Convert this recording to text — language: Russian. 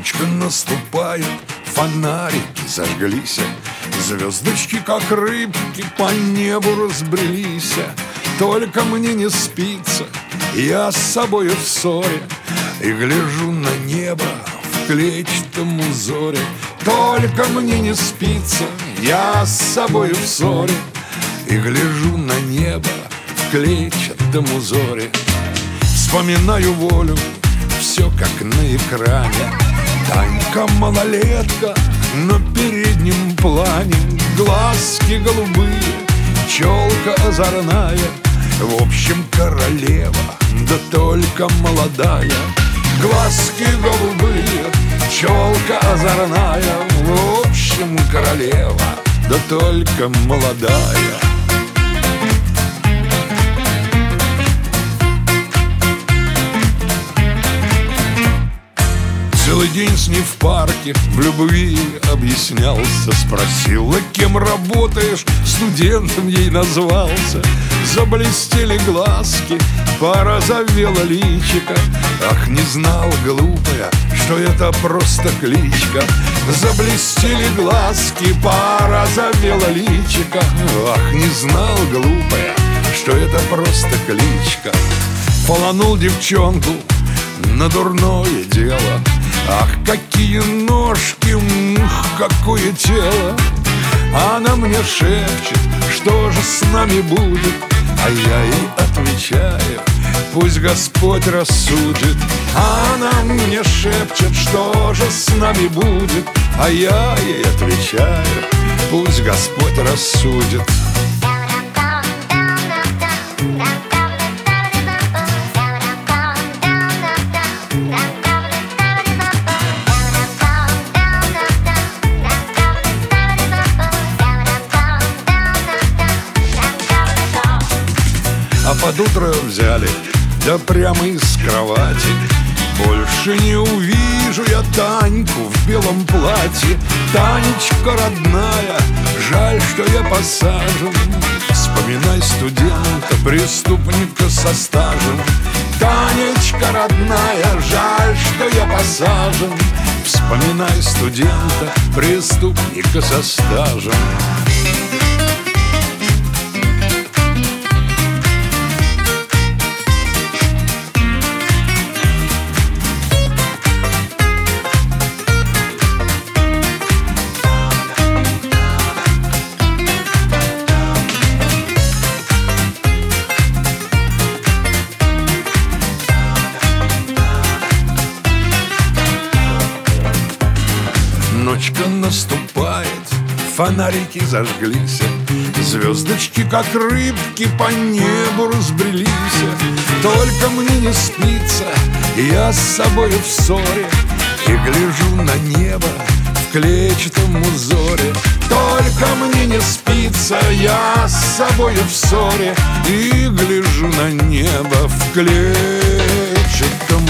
Ночка наступает, фонарики зажглись. Звездочки, как рыбки, по небу разбрелись. Только мне не спится, я с собой в ссоре. И гляжу на небо в клетчатом узоре. Только мне не спится, я с собой в ссоре. И гляжу на небо в клетчатом узоре. Вспоминаю волю, все как на экране Танька малолетка на переднем плане Глазки голубые, челка озорная. В общем, королева, да только молодая. Глазки голубые, челка озорная. В общем, королева, да только молодая Целый день с ней в парке в любви объяснялся. Спросила, кем работаешь, студентом ей назвался Заблестели глазки, порозовела личика Ах, не знал, глупая, что это просто кличка. Заблестели глазки, порозовела личика Ах, не знал, глупая, что это просто кличка. Фоланул девчонку на дурное дело какие ножки, мух, какое тело. Она мне шепчет, что же с нами будет? А я ей отвечаю, пусть Господь рассудит. Она мне шепчет, что же с нами будет? А я ей отвечаю, пусть Господь рассудит А под утро взяли, да прямо из кровати. Больше не увижу я Таньку в белом платье. Танечка родная, жаль, что я посажен. Вспоминай студента, преступника со стажем. Танечка родная, жаль, что я посажен. Вспоминай студента, преступника со стажем Ночка наступает, фонарики зажглись Звездочки, как рыбки, по небу разбрелись. Только мне не спится, я с собой в ссоре И гляжу на небо в клетчатом узоре. Только мне не спится, я с собой в ссоре И гляжу на небо в клетчатом